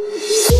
Música